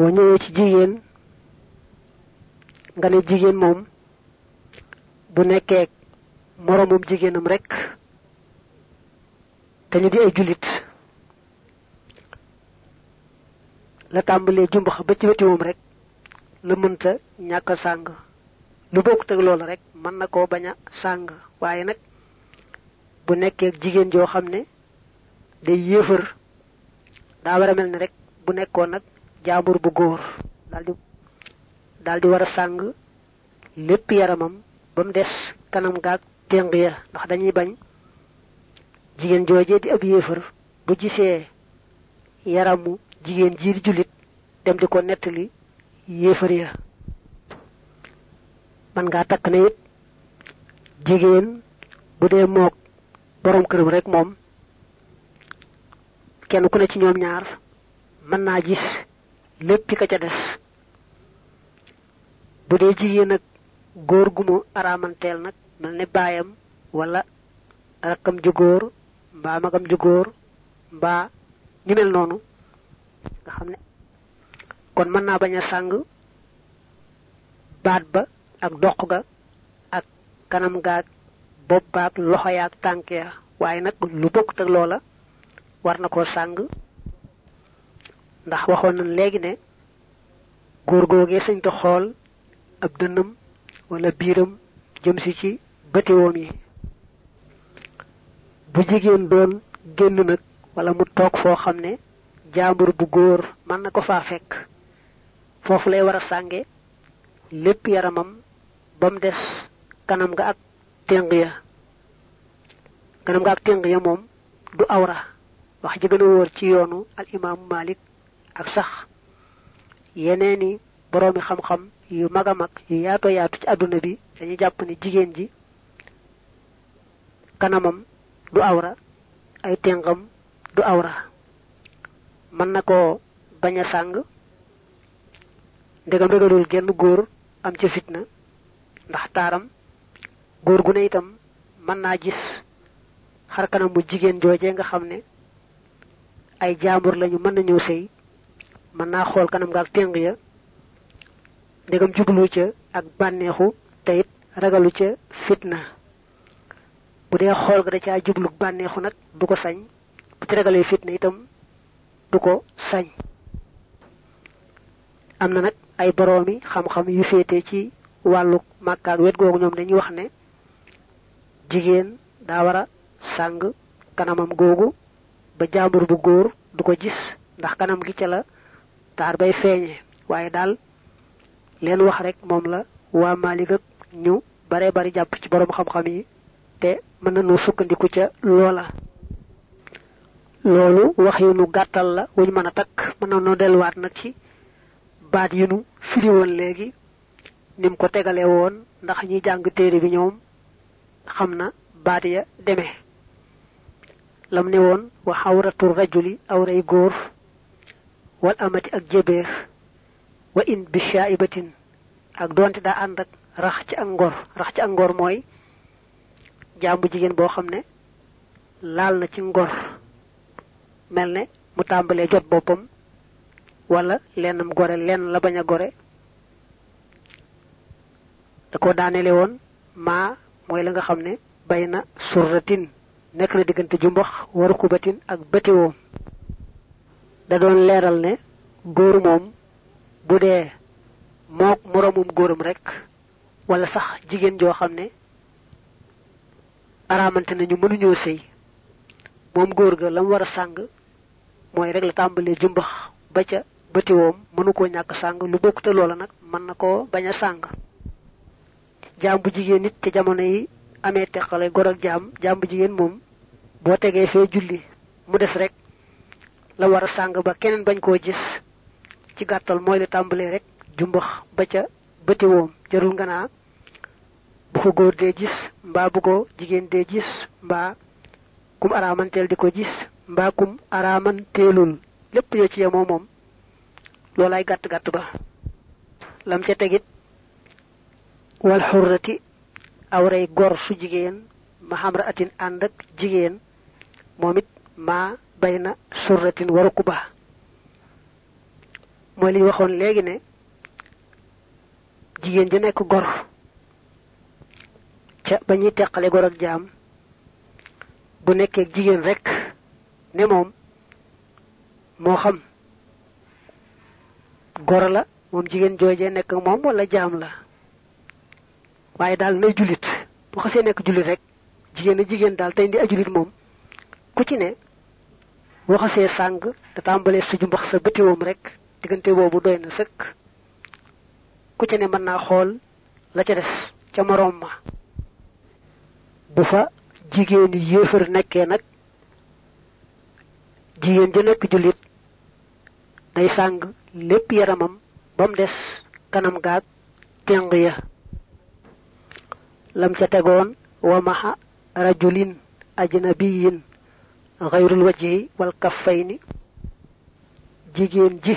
boo ñëwee ci jigéen nga ne jigéen moom bu nekkee moromum jigéenam rek te ñu di ay julit la tàmbalee jumbax ba ci weti moom rek la mënta ñàkk sàng. Lu bokk teg loolu rek mën na koo bañ a bu nekkee jigéen joo xam ne day yéefar daa war a mel ne rek bu nekkoon nag jaambur bu góor. Daldi daldi war a sàng lépp yaramam ba mu des kanam gaag téng ya ndax dañuy bañ jigéen joojee di ab yéefar bu gisee yaramu jigéen jii di jullit dem di ko nettali yéefar ya. Man ngaa takk ne it jigéen bu dee moog borom këram rek moom kenn ku ne ci ñoom ñaar mën naa gis léppi ka ca des. Bu dee jigéen ak góor gu mu wala rakkam ju góor mbaa magam ju góor mbaa ñu mel noonu nga xam ne kon mën naa bañ a sàng baat ba ak doq ga ak kanam gaag bopp baag loxo yaag tànk ya. Lu bokk na koo sàng ndax waxoon nañ léegi ne góor googee sañ ko xool ab dënnam wala biiram jëm si ci bëtiwoom yi. bu jigéen doon génn nag wala mu toog foo xam ne jaambur bu góor mën na ko faa fekk. foofu lay war a sànge lépp yaramam des kanam nga ak téng ya. kanam nga ak téng ya moom du awra. wax ji wóor ci yoonu al imaamu malik ak sax yeneeni boroomi xam-xam yu mag a mag yu yaato yaatu ci àdduna bi dañuy jàpp ne jigéen ji kanamam du awra ay téngam du awra. Mën na koo bañ a sàng ndegam genn góor am ca fitna ndax taaram góor gu ne itam mën naa gis xar kanam bu jigéen jooje nga xam ay jaambur lañu mën na ñëw sëy mën naa xool kanam nga ak téng ya. Ndegam jublu ca ak bànneexu te it ragalu ca fitna. Bu dee xool ga da caa jublu bànneexu nag du ko sañ. Bu ci ragalee fitna itam du ko sañ. Am na nag ay boroomi xam-xam yu féete ci wàllu màkkaak wet googu ñoom dañuy wax ne jigéen daa war a sàng kanamam googu ba jaambur bu góor du ko gis. Ndax kanam gi ca la taar bay feeñe waaye daal leen wax rek moom la waa Maalik ak ñu bare bari jàpp ci boroom xam-xam yi te mën nañu sukkandiku ca loola. Loolu wax yu nu gàttal la wuñ mën a takk. Mën nañu delluwaat nag ci baat yi nu firi léegi nim ko tegale woon ndax ñi jàng téere bi ñoom xam na baat ya demee. Lam ne woon wa xawratu rajuli awray góor. Wal amati ak jébeer wa in bi shaibatin ak doonte daa ànd ak rax ci ak ngor rax ci ak ngor mooy jàmbu jigéen boo xam ne laal na ci ngor mel ne mu tàmbalee jot boppam wala lennam gore lenn la bañ a gore. Da ko maa mooy la nga xam ne bay na surratin nekk na diggante jumbax kubatin ak bëtiwoom da doon leeral ne góor moom bu dee mook moroomum góoram rek wala sax jigéen joo xam ne araamante nañu mënuñoo sëy moom góor ga la mu war a sàng mooy rek la tàmbalee jumbax ba ca bëtiwoom mënu koo ñàkk sàng lu bokk te loola nag mën na koo bañ a sàng. Bu jigéen nit ci jamono yi amee teqale gor ak jaam jaam bu jigéen moom boo tegee fee julli mu des rek la war a sàng ba keneen bañ koo gis ci gàttal mooy la tàmbalee rek jumbax ba ca bëtiwoom jarul nga bu ko góor dee gis mbaa bu ko jigéen dee gis mbaa kum araamanteel di ko gis mbaa kum araamanteelul. Lépp yoo ci yemoo moom loolaay gàtt gàtt ba. Lam ca tegit wal xurrati awray gor su jigéen ma xamra atin ànd ak jigéen moom bay na surratin waru ku ba mooy li waxoon léegi ne jigéen ji nekk gor ca ba ñuy teqale gor ak jaam bu jigéen rek ne moom moo xam gor la moom jigéen joojee nekk moom wala jaam la. Waaye daal nay julit bu xasee nekk julit rek jigéen a jigéen daal tey ndi a julit moom ku ci ne boo xasee sàng te tàmbalee su jumbax sa bëtiwoom rek diggante boobu doy na ku ci ne mën naa xool la ca des ca moroom ma. Bu fa nag jigéen ja nekk jullit day sàng lépp yaramam ba mu des kanam gaag teng ya. Lam ca tegoon wa maxa rajulin ajnabiyin xayrul wajhi wal kaffayni jigéen ji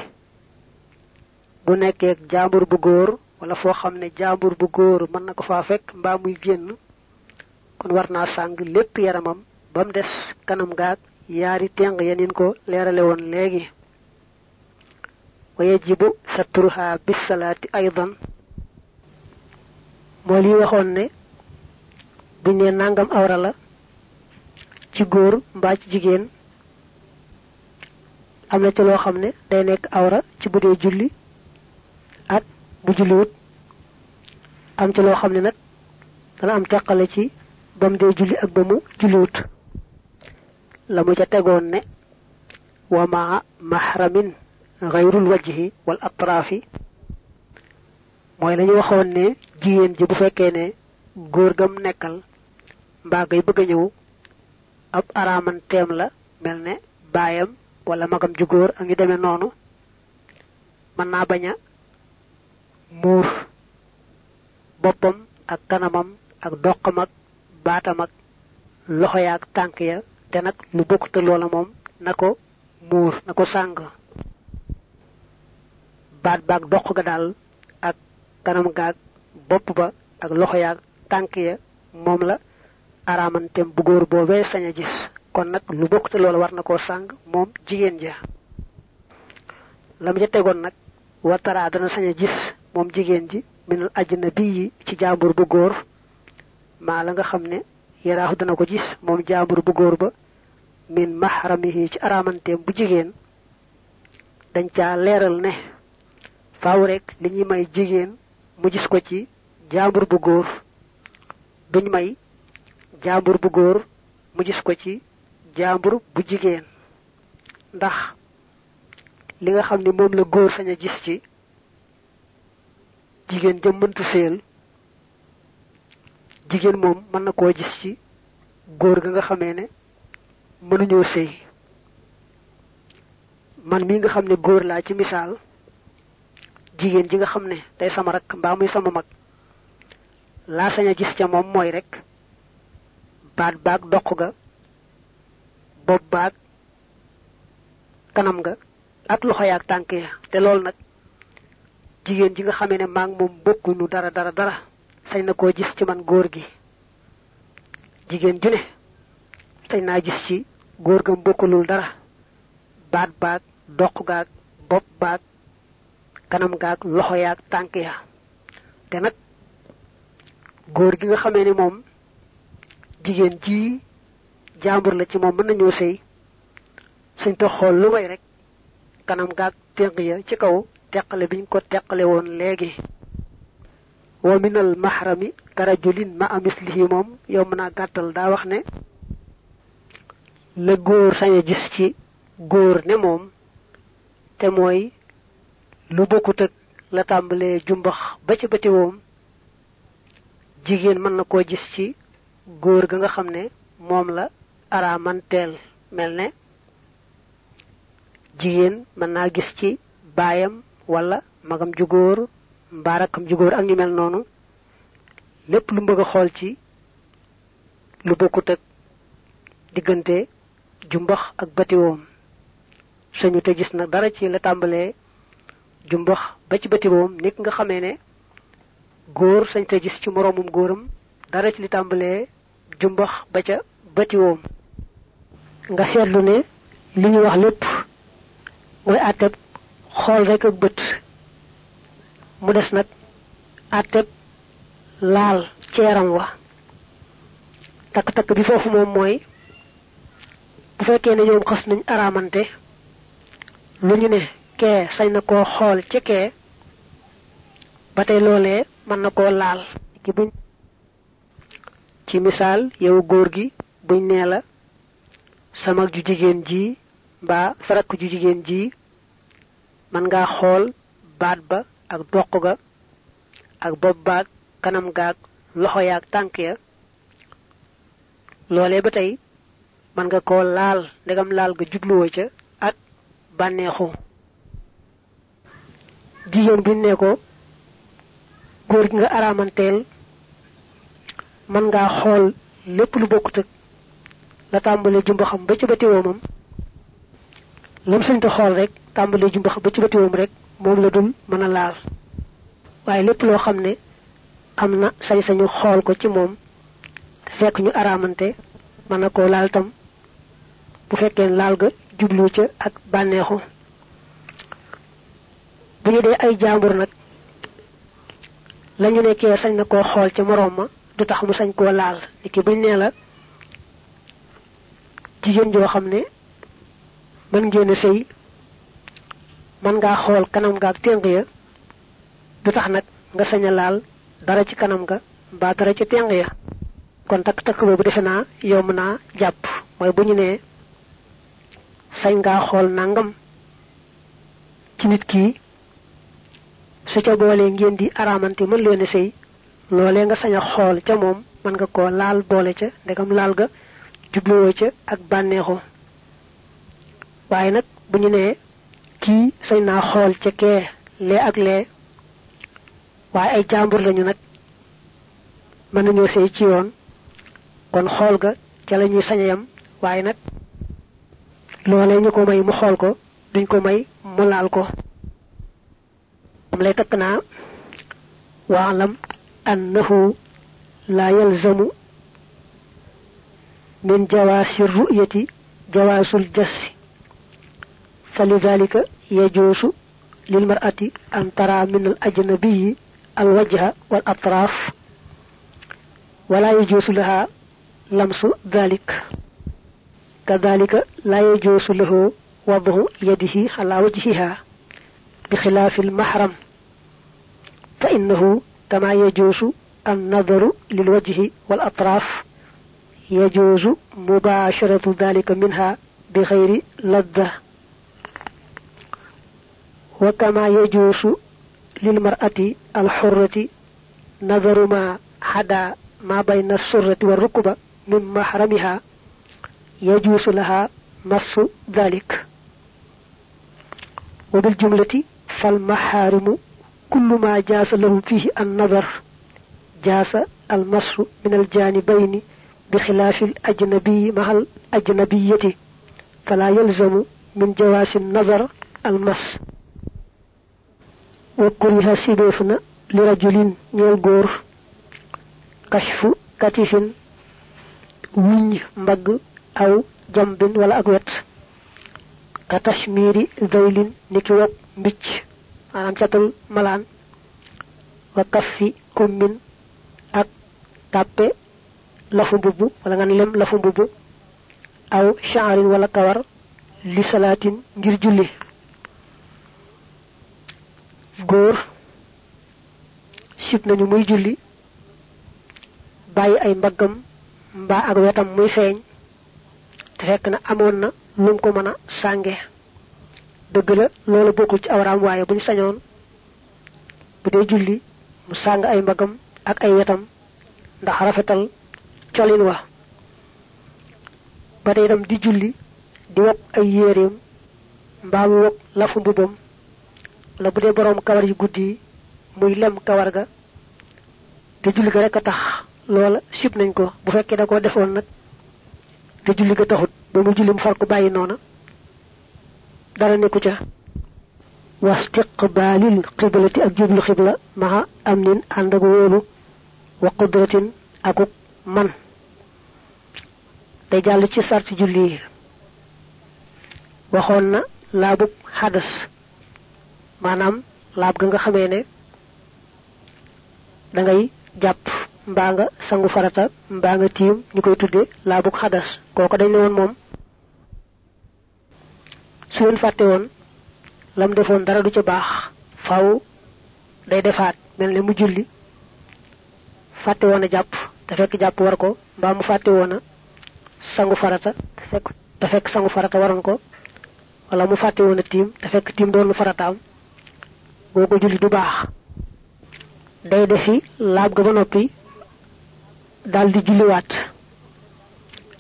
bu nekkee jaambur bu góor wala foo xam ne jaambur bu góor mën na ko faa fekk muy génn kon war naa sàng lépp yaramam ba mu des kanam gaag yaari teng ya ko leerale woon léegi. Wa yajibu satruha bisalaati aydan. Moo li waxoon ne ne nangam ci góor mbaa ci jigéen am na ci loo xam ne day nekk awra ci bu dee julli ak bu julliwut am ci loo xam ne nag dana am teqale ci ba mu dee julli ak ba mu julliwut la mu ca tegoon ne wa maa mahramin xayrul wajhi wal atraafi mooy lañu waxoon ne jigéen ji bu fekkee ne góor gam nekkal mbaa ngay bëgg a ñëw ab araaman teem la mel ne baayam wala magam ju ak ñu demee noonu mën naa bañ a muur boppam ak kanamam ak doqam ak baatam ak loxo ya ak tànk ya te nag lu bokkute loola moom na ko muur na ko sàng. Baat baag doq ga daal ak kanam gaag bopp ba ak loxo ya ak ya la araamanteem bu góor boobee sañ a gis. Kon nag lu bokkute loola war na koo sàng moom jigéen ja. Lam ca tegoon nag wataraa dana sañ a gis moom jigéen ji minal ajnabi yi ci jaambur bu góor. Maa la nga xam ne yaraaxu dana ko gis moom bu góor ba min mahramihi ci araamanteem bu jigéen. Dañ caa leeral ne faaw rek li ñuy may jigéen mu gis ko ci bu góor. Duñ may jaambur bu góor mu gis ko ci jaambur bu jigéen. ndax li nga xam ne moom la góor sañ a gis ci jigéen jëm mëntu séel jigéen moom mën na koo gis ci góor ga nga xamee ne mënuñoo sëy. man mii nga xam ne góor laa ci misaal jigéen ji nga xam ne day sama rakk mbaa muy sama mag laa sañ a gis ca moom mooy rek baat baag doq ga bopp baag kanam ga ak loxo yaag tànk ya. Te loolu nag jigéen ji nga xamee ne moom dara dara dara sañ na koo gis ci man góor gi. Jigéen ju ne sañ naa gis ci góor gam bokkulul dara. Baat baag doq gaag bopp baag kanam gaag loxo yaag tànk ya. Te nag góor gi nga xamee ne moom jigéen ji jaambur la ci moom mën nañoo sëy. Suñ to xool lu may rek kanam gaag ténq ya ci kaw biñ ko teqale woon léegi. Wa minal mahrami karajulin ma amislihi moom yow mën naa gàttal daa wax ne la góor sañ a gis ci góor ne moom te mooy lu bokkut ak la tàmbalee jumbax ba ci bëti woom jigéen gis ci góor ga nga xam ne moom la araamanteel mel ne jigéen mën naa gis ci baayam wala magam ju góor mbaarakam ju góor ak ñu mel noonu. Lépp lu bëgg a xool ci lu bokkut ak diggante jumbax ak batiwoom. Sañu te gis nag dara ci la tàmbalee jumbax ba ci batiwoom. Nit nga xamee ne góor sañ te gis ci moroomum góoram dara ci li tàmbalee jumbax ba ca batiwoom nga seetlu ne li ñu wax lépp mooy àtteb xool rek ak bët. Mu des nag àtteb laal ceeram wa. Takk-takk bi foofu moom mooy bu fekkee ne ñoom xas nañ araamante lu ñu ne kee sañ na koo ca kee ba tey loolee mën na koo laal. Ci buñ ci misaal yow góor gi buñ nee la sama ju jigéen ji mbaa sarak ju jigéen ji man ngaa xool baat ba ak doq ga ak bopp baag kanam gaag loxo yaag tànk ya. Loolee ba tey man nga koo laal ndegam laal ga jubluwoo ca ak bànneexu. Jigéen ne ko góor gi nga araamanteel man ngaa xool lépp lu bokkut ak la tàmbale jumba xam ba ci bati woomam. lam sañta xool rek tàmbale jumba xam ba ci bati woom rek moom la dul mën a laal. waaye lépp loo xam ne am na sañ-sañu xool ko ci moom te fekk ñu araamante mën na koo laal tam. bu fekkee laal ga jublu ca ak bànneexu. bu ñu dee ay jaambur nag lañu nekkee sañ na koo xool ca moroom ma du tax mu sañ koo laal. Niki buñ nee la jigéen joo xam ne mën ngeen a sëy mën kanam ga ak ténq ya du tax nag nga sañ laal dara ci kanam ga mbaa dara ci ténq ya. Kon takk takk boobu defe naa yomb naa jàpp. Mooy bu ñu sañ ngaa xool nangam ci nit kii su ca boolee ngeen di araamante mën leen a sëy loolee nga sañ a xool ca moom mën nga koo laal boole ca ndegam laal ga jubluwoo ca ak bànneexu. Waaye nag bu ñu nee kii sañ naa xool ca kee lee ak lee waaye ay jàmbur lañu nag mën nañoo sëy ci yoon. Kon xool ga ca la ñuy sañ a yam waaye nag loolee ñu ko may mu xool ko duñ ko may mu laal ko. Am lay takk naa waalam annahu la yalzamu min jawaasi ru'yati jawaasul jassi فلذلك يجوز للمرأة أن ترى من الأجنبي الوجه والأطراف ولا يجوز لها لمس ذلك. كذلك لا يجوز له وضع يده على وجهها بخلاف المحرم فإنه كما يجوز النظر للوجه والأطراف يجوز مباشرة ذلك منها بغير لذة. وكما يجوز للمرأة الحرة نظر ما حدا ما بين السرة والركبة من محرمها يجوز لها مس ذلك. وبالجملة فالمحارم كل ما جاس له فيه النظر جاس المصر من الجانبين بخلاف الأجنبي مع الأجنبية فلا يلزم من جواس النظر المص. وكره سيدوفنا لرجل نيل كشف كتف وين مغ أو جنب ولا أقوات كتشمير ذويل نكوك بيتش maanaam catul malaan. Wa kaffi kummin ak tàppe lafu mbubb wala nga lem lafu mbubb aw sha'rin wala kawar li salaatin ngir julli. Góor sib nañu muy julli bàyyi ay mbaggam mbaa ak wetam muy feeñ te fekk na amoon na ko sànge dëgg la loolu bokkul ci awraam waaye buñ sañoon bu dee julli mu sàng ay mbagam ak ay wetam ndax rafetal colin wa. Ba itam di julli di wokk ay yéeréem mbaa mu wokk lafu mbubam la bu dee boroom kawar yu guddi muy lem kawar ga te julli ga rek tax loola sib nañ ko. Bu fekkee da ko defoon nag te julli ga taxut ba mu julli mu far ko bàyyi noona dara nekku ca. Wastiqbaalil xiblati ak jublu xibla maxa am nin ànd ak wóolu wa qudratin akuk man. Day jàll ci sarti julli yi. Waxoon na laabub xadas. Maanaam laab ga nga xamee ne da ngay jàpp mbaa nga sangu farata nga dañ su leen fàtte woon lam defoon dara du ca baax faw day defaat mel ne mu julli fàtte woon a jàpp te fekk jàpp war ko mbaa mu fàtte woon a sangu farata te fekk sangu farata waroon ko wala mu fàtte woon a tiim te fekk tiim doon farataam boo ko julli du baax. Day defi laab ga ba noppi daal di julliwaat.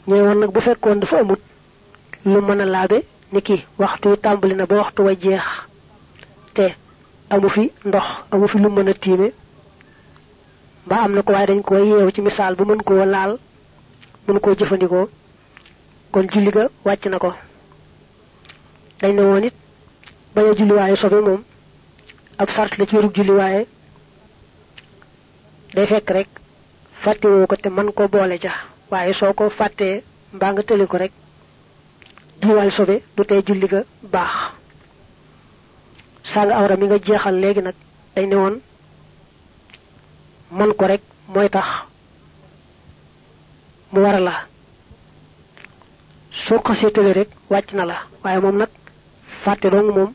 Ñëwoon nag bu fekkoon dafa amut lu mën a laabe ni ki waxtu wi tàmbali na ba waxtu wa jeex. Te amu fi ndox amu fi lu mën a tiime. Ba am na ko waaye dañ ko yeew ci misaal bu mën koo laal mën koo jëfandikoo. Kon julli ga na dañ ne woon it bañ a julli waaye sobe moom ab sart la ci day fekk rek ko te man ko boole ca. Waaye soo ko fàttee nga ko rek julliwaale sobe du tey julli ga baax. Saa nga awra mi nga jeexal léegi nag dañ ne woon man ko rek mooy tax mu war la. Soo xasee tële rek wàcc na la waaye moom nag fàtte dong moom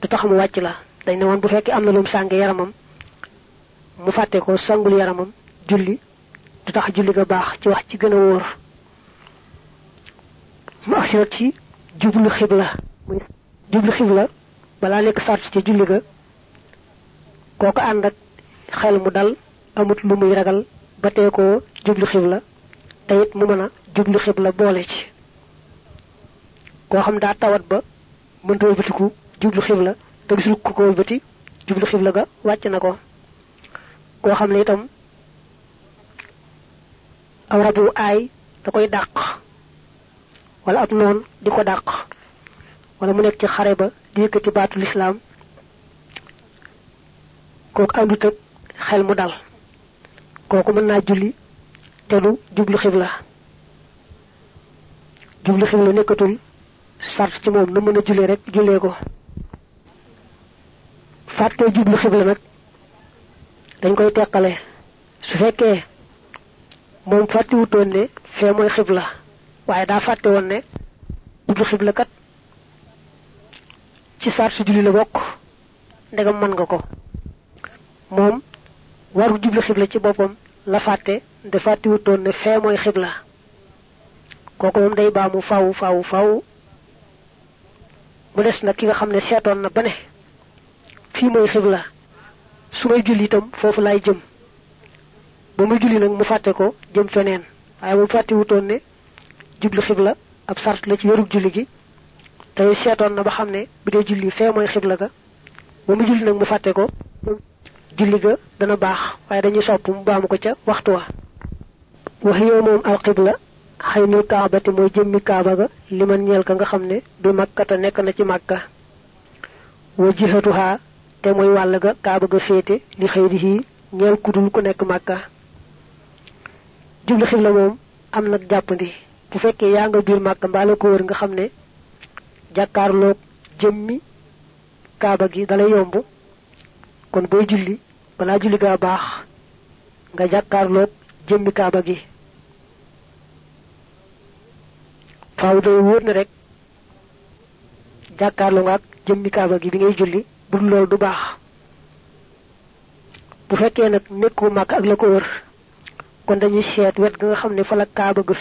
du tax mu la. Bu lum yaramam mu fàtte ko sangul yaramam julli du tax julli ga baax ci wax ci nag ci jublu xibla. Jublu xibla balaa nekk sart ci julli ga kooku ànd ak xel mu dal amut lu muy ragal ba tee koo jublu xibla te it mu mën a jublu xibla boole ci. Koo xam daa tawat ba mënta wëlbatiku jublu xibla te gisul ku ko wëlbati jublu xibla ga wàcc na ko. Koo xam ne itam aw rabu aay da koy dàq. Wala ab noon di ko dàq. wala mu nekk ci xare ba di yëkkati baatu lislaam kooku àndut ak xel mu dal. kooku mën naa julli te du jublu xibla. jublu xibla nekkatul sart ci moom na mën a jullee rek jullee ko. fàttee jublu xibla nag dañ koy teqale. su fekkee moom fàttiwutoon ne fee mooy xibla waaye daa fàtte woon ne jublu xibla kat ci sart julli la bokk. Ndegam mën nga ko. Moom waru jublu xibla ci boppam la fàtte de fàttiwutoon ne fee mooy xibla. Kooku moom day baamu faw faw faw mu des nag ki nga xam ne seetoon na ba ne fii mooy xibla. Su may julli itam foofu laay jëm. Ba julli nag mu fàtte ko jëm feneen. Waaye ne jublu xibla ab sart la ci wérug julli gi. Tey seetoon na ba xam ne bu dee julli fee mooy xibla ga. Ba mu julli nag mu fàtte ko julli ga dana baax waaye dañuy sopp mu baamu ko ca waxtu wa. Wax yow moom alxibla xaynul kaabati mooy jëmmi kaaba ga li man ka nga xam ne bi makkata nekk na ci màkka wa jihatuha te mooy wàll ga kaaba ga li kudul ku nekk màkka jublu xibla moom am nag bu fekkee yaa nga biir màkka mbaa ko wër nga xam ne jàkkaarloog jëmmi kaaba gi dalay yomb. kon booy julli balaa julli gaa baax nga jàkkaarloog jëmmi kaaba gi. faaw day wóor ne rek jàkkaarloo nga ak jëmmi kaaba gi bi ngay julli bu du bu màkk ak la ko wër kon dañuy wet ga nga fa la kaaba ga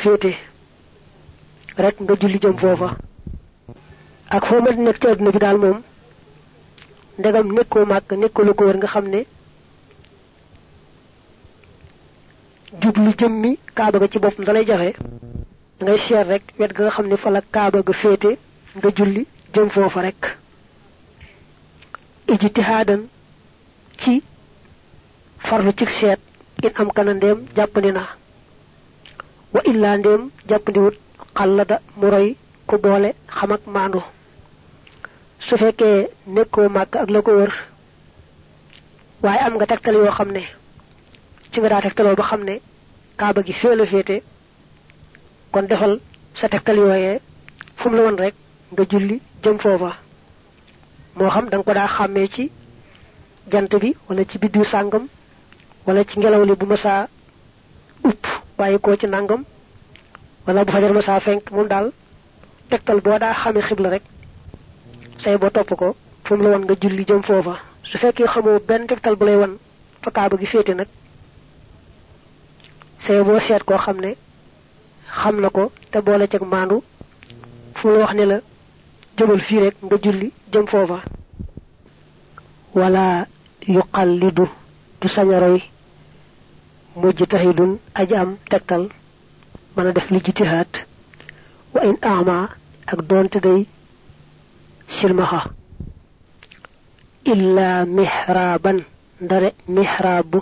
rek nga julli jëm foofa. Ak foo mën di nekk ci àdduna bi daal moom ndegam nekkoo màkk nekkoo la ko wër nga xam ne jublu jëmmi kaaba ga ci dalay ngay rek wet ga nga xam ne fa la kaaba ga féete nga julli jëm rek. Ijtihaadan ci farlu ci seet in am kana jàppandi na. Wa illaa ndéem jàppandiwut xallada mu roy ku boole xam ak maandu. Su fekkee nekkoo màkk ak la ko wër waaye am nga tegtal yoo xam ne ci nga daa tegtaloo ba xam ne kaaba gi fee féete kon defal sa tegtal yooyee fu mu la woon rek nga julli jëm foofa. Moo xam da nga ko daa xàmmee ci jant bi wala ci sàngam wala ci ngelaw li bu masaa upp bàyyi koo ci wala bu fajar masaa fenk moom daal tegtal boo daa xamee xibla rek. Say boo topp ko fu mu la won nga julli jëm foofa. Su fekkee xamoo benn tegtal bu lay won fa kaaba gi féete nag. Say boo seet koo xam ne xam na ko te boole ceg maandu fu wax ne la jëmal fii rek nga julli jëm foofa. Wala yuqallidu du sañ a roy mujtahidun aji am tegtal من داف لي جتيهات وان اعمى اك دونت داي سلمها الا محرابا دار محراب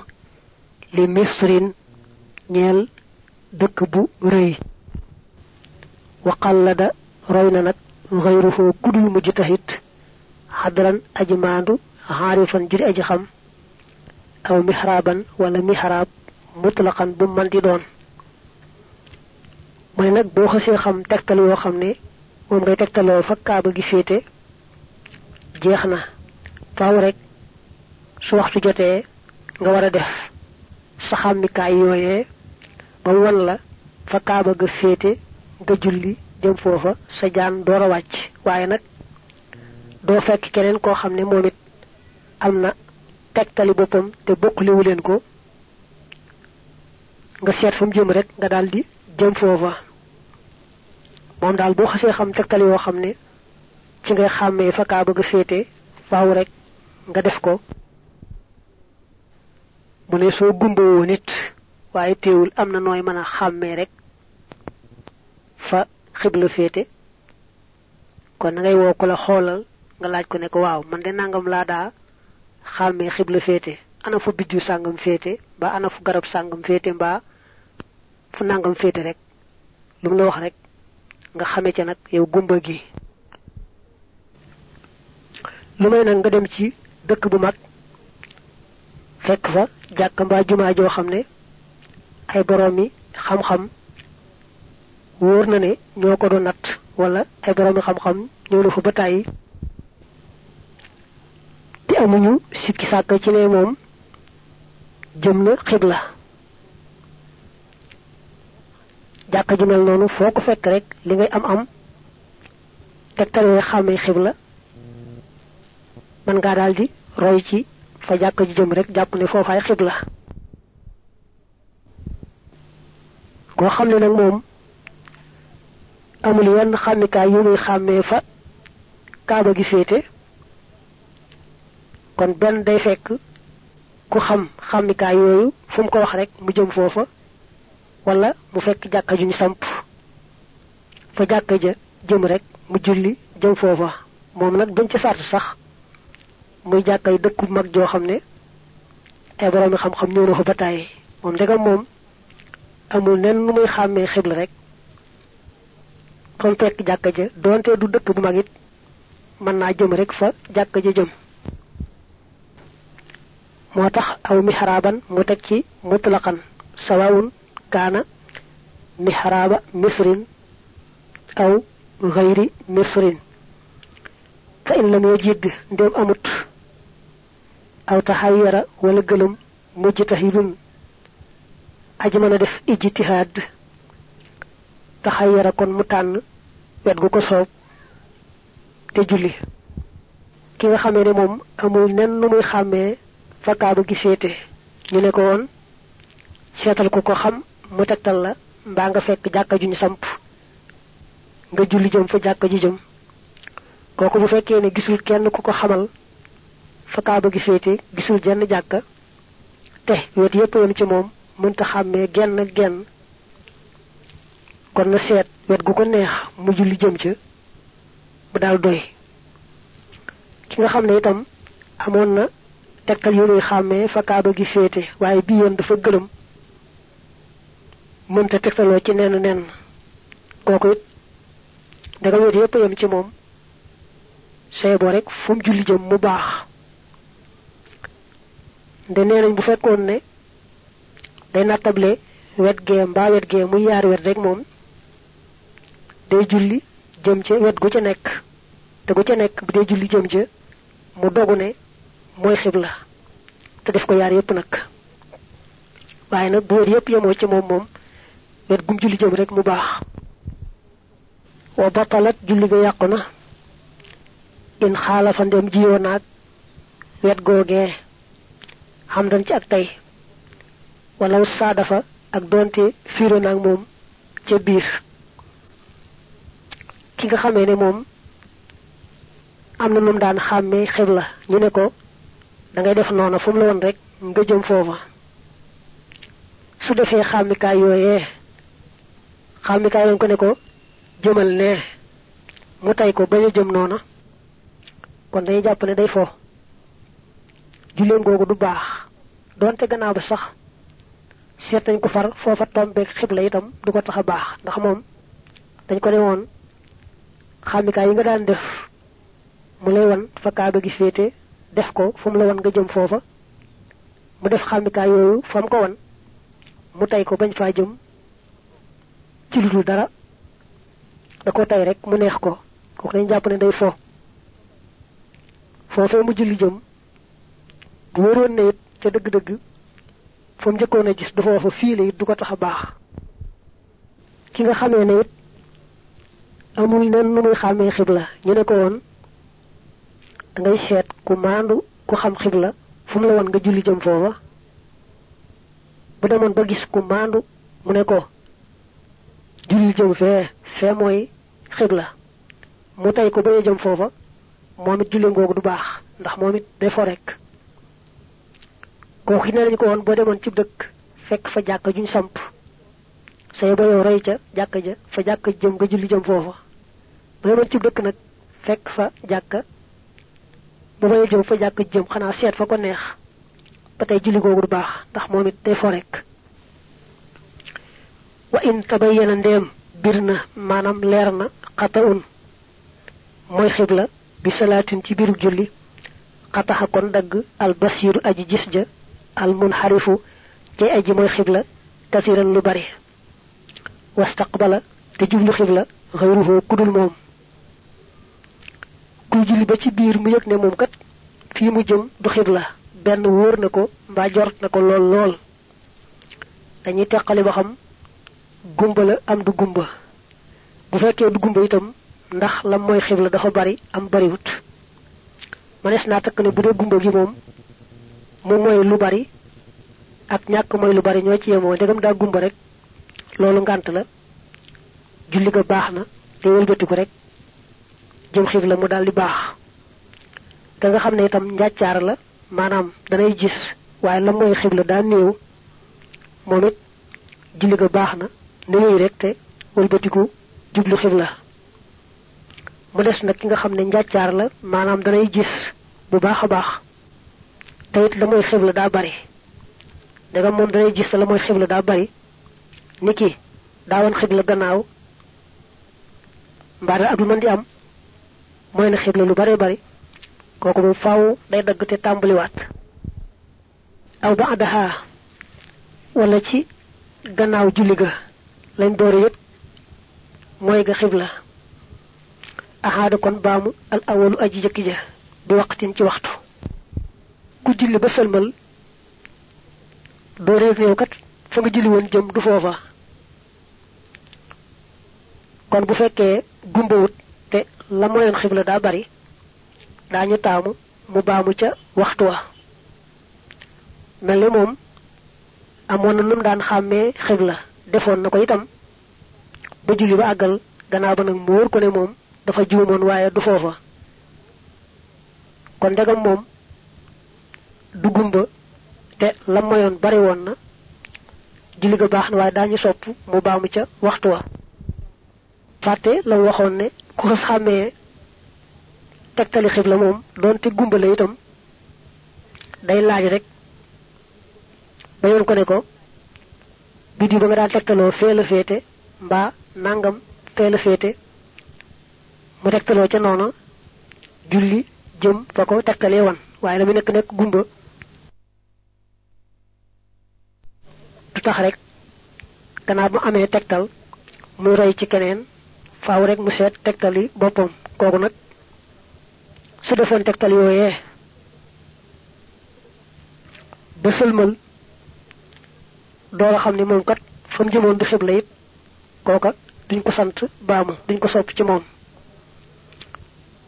لمصر نيل دك بو ري وقلد روينا نك غيره كدو مجتهد حضرا اجماندو عارفا جري اجخم أو محرابا ولا محراب مطلقا بمن دي دون mu ne nag boo xasee xam tegtal yoo xam ne moom ngay tegtaloo fa kaaba gi féete jeex na. Faaw rek su waxtu jotee nga war a def sa xàmmikaay yooyee ba won la fa kaaba ga féete nga julli jëm foofa sa jaan door a wàcc. Waaye nag doo fekk keneen koo xam ne moom it am te bokkuliwu leen ko. Nga seet fa jëm rek nga daal di jëm foofa moom daal boo xasee xam tegtal yoo xam ne ci ngay xàmmee fa kaa bëgg féete faaw rek nga def ko. Mu ne soo gumbawoo nit waaye teewul am rek fa xibla féete. Kon ngay woo ko la xoolal nga laaj ko ne ko waaw man de nangam laa daa xàmmee xibla féete. Ana fu biddu sàngam mbaa ana fu garab sàngam féete mbaa fu nangam féete rek. Lu la wax rek nga xame ca nag yow gumba gi. Lu may nag nga dem ci dëkk bu mag fekk fa jàkk mbaa jumaa joo xam ne ay boroomi xam-xam wóor na ne ñoo ko doon natt wala ay boroomi xam-xam ñëw na fa ba tàyyi. Amuñu sikki sàkk ci ne moom jëm na xibla jàkka ju mel noonu foo ko fekk rek li ngay am am. tegtalee xàmmee xibla. mën ngaa daal di roy ci fa jàkka ji jëm rek jàpp ne foofaay xibla. koo xam ne nag moom amul yenn xàmmikaay yu muy xàmmee fa kaaba gi féete. kon benn day fekk ku xam xàmmikaay yooyu fu mu ko wax rek mu jëm foofa. Wala mu fekk jàkka ju ñu samp. Fa jàkka ja jëm rek mu julli jëm foofa. Moom nag duñ ci sart sax. Muy jàkkay dëkku mag joo xam ne ay boroomi xam-xam ñëw na fa ba moom moom amul nen nu muy xàmmee xibla rek. Mu fekk jàkka ja doonte du dëkk bu mag it mën naa jëm rek fa jàkka ja jëm. Moo aw mihraaban mu teg ci mutlaqan sawaawun mihraaba misrin aw gayri misrin fa in lam yajid ndéem amut aw taxayyara wala gëlëm mujtahidun aji mën a def ijtihaad taxayyara kon mu tànn wet gu ko soob te julli ki nga xamee ne moom amul nen nu muy xàmmee fa kaaba gi féete ñu ne ko woon seetal ku ko xam mu tegtal la mbaa nga fekk jàkka ju ñu samp. Nga julli jëm fa jàkka ji jëm. Kooku bu fekkee ne gisul kenn ku ko xamal fa kaaba gi féete gisul jenn jàkka te wet yépp yam ci moom mënta xàmmee genn genn. Kon na seet wet gu ko neex mu julli jëm ca bu daal doy. Ki nga xam ne itam amoon na tegtal yu muy xàmmee fa kaaba gi féete waaye bii yoon dafa gëlëm mënta tegtaloo ci nenn nenn. Kooku it daga wet yépp yam ci moom. Say bo rek fu mu julli jëm mu baax. Nde nee nañ bu fekkoon ne day nattable wet gee mbaa wet gee muy yaari wet rek moom day julli jëm ca wet gu ca nekk. Te gu ca nekk bu dee julli jëm ca mu dogu ne mooy te def ko yaar yépp nag. Waaye nag bu yépp ci moom moom wet gum julli jëm rek mu baax. Wa batalat julli ga yàqu in xaalafa ndem jiyoo naag wet googee xam dan ci ak tey. Walaw saadafa ak donte fiiro naag moom ca biir. Ki nga xamee ne moom am num daan xàmmee xibla. Ñu ko da ngay def noona fu mu la woon rek nga jëm foofa. Su defee xàmmikaay xàmmikaay lañ ko ne ko jëmal ne mu tay ko bañ a jëm noona. Kon dañuy jàpp ne day fo. Julleem googu du baax. Donte gannaaw ba sax seet nañ ko far foofa tombeeg xibla itam du ko tax a baax. Ndax moom dañ ko ne woon xàmmikaay yi nga daan def mu lay wan fa kaaba gi féete def ko fu mu la wan nga jëm foofa. Mu def xàmmikaay yooyu fa mu ko wan mu tay ko bañ faa jëm ci lu dul dara da ko tay rek mu neex ko kooku dañ jàpp ne day fo. Foofee mu julli jëm bu wóoroon ne it ca dëgg-dëgg fa mu njëkkoon a gis du foofa la it du ko tax a baax. Ki nga xamee ne amul nen nu muy xàmmee xibla ñu ne ko woon da ngay seet ku maandu ku xam xibla fu mu la woon nga julli jëm bu demoon ba gis ku maandu mu ne ko julli jëm fee fee mooy xibla. Mu tey ko bañ jëm foofa moom it julli ngoogu du baax ndax moom it day fo rek kooku ne lañu ko woon boo demoon ci dëkk fekk fa jàkka juñ samp. Say ba yow roy ca jàkka ja fa jàkka jëm nga julli jëm foofa. Boo demoon ci dëkk nag fekk fa jàkka bu bañ jëm fa jàkka jëm xanaa seet fa ko neex. Ba tey julli googu du baax ndax moom day fo rek wa in tabayyana ndeem bir na maanaam leer na xata un mooy xibla bi salaatin ci biiru julli xataxa kon dagg al basiiru aji gis ja al munxarifu cay aji mooy xibla kasiran lu bari. Wastaqbala te jublu xibla xëyruhu kudul moom. Kuy julli ba ci biir mu yëg ne moom kat fii mu jëm du xibla benn wóor na ko mbaa jort na ko lool lool dañuy teqali ba xam gumba la am du gumba. Bu fekkee du gumba itam ndax lam mooy xibla dafa bari am bariwut. Manees naa takk ne bu gumba gi moom mu mooy lu bari ak ñàkk mooy lu bari ñoo ci yemoo. Ndegam daa gumba rek loolu ngànt la. Julli ga baax na te wëlbatiku rek jëm xibla mu daal di baax. Ka nga itam njàccaar la maanaam danay gis waaye lam mooy xibla daa néew. Moom julli ga wéy rek te wëlbatiku jublu xibla. Mu des nag ki nga xam ne njàccaar la maanaam danay gis bu baax a baax. Te it la mooy xibla daa bari. Danga moom danay gis te la mooy xibla daa bari. Ni ki daawan xibla gannaaw. Mbaa ak lu mën di am mooy na xibla lu bare bari. Kooku moom faaw day dagg te tàmbaliwaat. Aw ba àddaxaa walla ci gannaaw julli ga. Lañ doore yët mooy ga xibla. Kon baamu al awalu aji jëkki ja bi waqtin ci waxtu. Ku julli ba sëlmal doo réeg yow kat fa nga julli woon jëm du foofa. Kon bu fekkee gumbawut te la moyoon xibla daa bari daañu taamu mu baamu ca waxtu wa. Mel ni moom amoon na num daan xàmmee xibla defoon na ko itam. Ba julli ba àggal gannaaw ba nag mu wóor ko ne moom dafa juumoon waaye du foofa. Kon ndegam moom du gumba te la moyoon bari woon na. Julli ga baax na waaye daañu sopp mu baamu ca waxtu wa. Fàtte la waxoon ne ku xas xàmmee tegtali xibla moom doonte gumba la itam day laaj rek. Ko ne ko bidiw ba nga daan tegtaloo fee la féete mbaa nangam fee la féete. Mu tegtaloo ca noona julli jëm fa ko tegtalee wan waaye la mu nekk nekk gumba. Du tax rek gannaaw bu amee tegtal muy roy ci keneen faaw rek mu seet tegtal yi boppam. Kooku nag su defoon tegtal yooyee ba sëlmal door a xam ne moom kat fa mu jëmoon du xibla it kooka duñ ko sant baamu duñ ko sopp ci moom.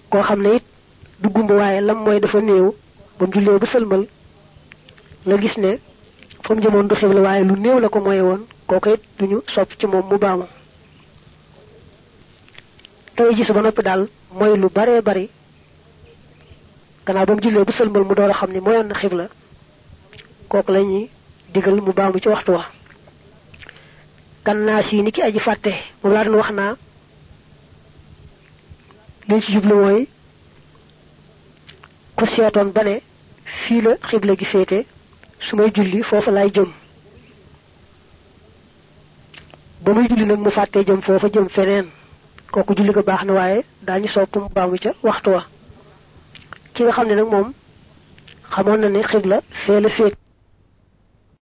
Koo xam ne it du gumba waaye lam mooy dafa néew ba mu jullee ba sëlmal la gis ne fa mu jëmoon du xibla waaye lu néew la ko moye woon kooka it duñu sopp ci moom mu baamu. Tey gis ba noppi daal mooy lu baree bari. Gannaaw ba mu jullee ba sëlmal mu door a xam ne moyoon na xibla kooku la ñuy digal mu baamu ci waxtu wa kan naa si ni ki aji fàtte moom laa doon wax naa liñ ci jublu mooy ku seetoon ba ne fii la xibla gi féete su may julli foofa lay jëm ba muy julli nag mu fàttee jëm foofa jëm feneen kooku julli ga baax na waaye daañu sopp mu baamu ca waxtu wa ki nga xam ne nag moom xamoon na ne xibla fee la féet